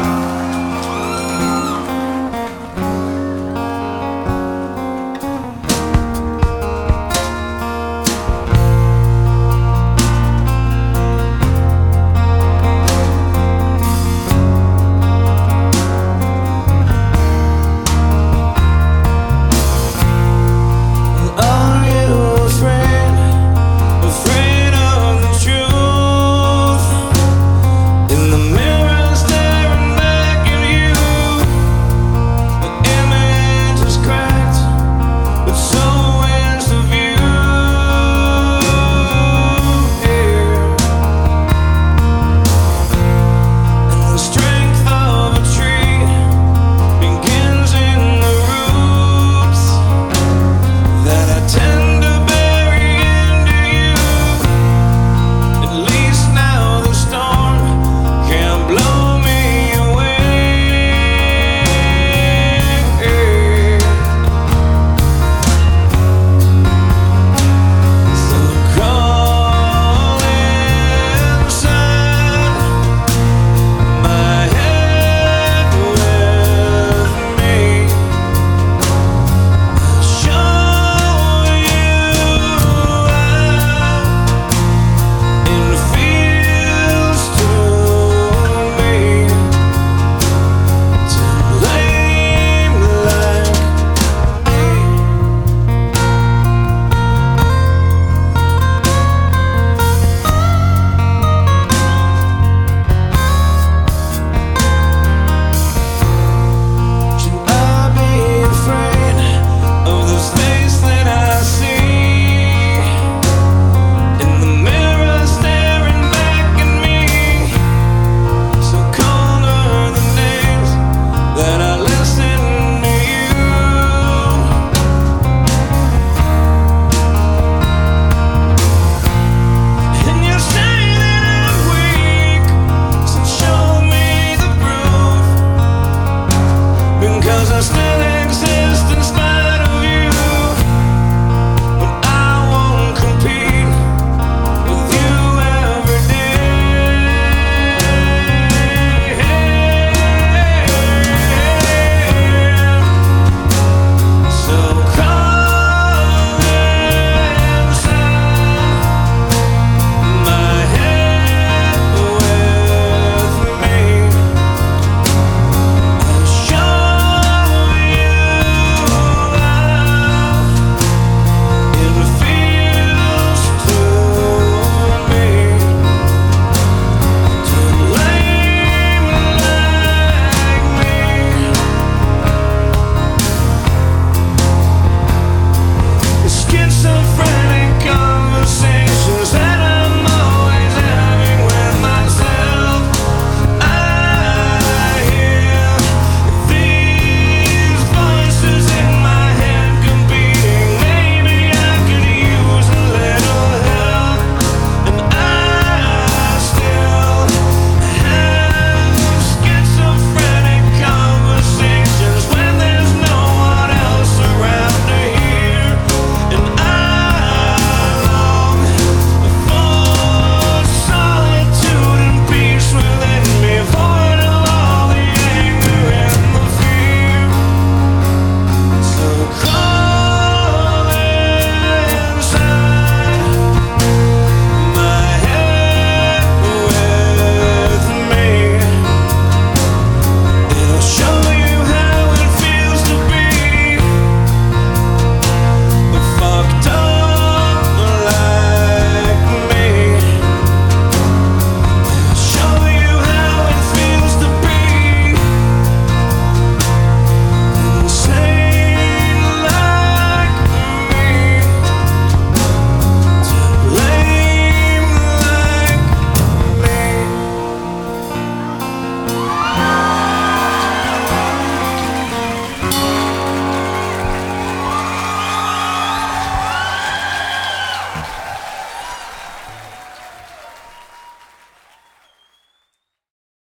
Bye.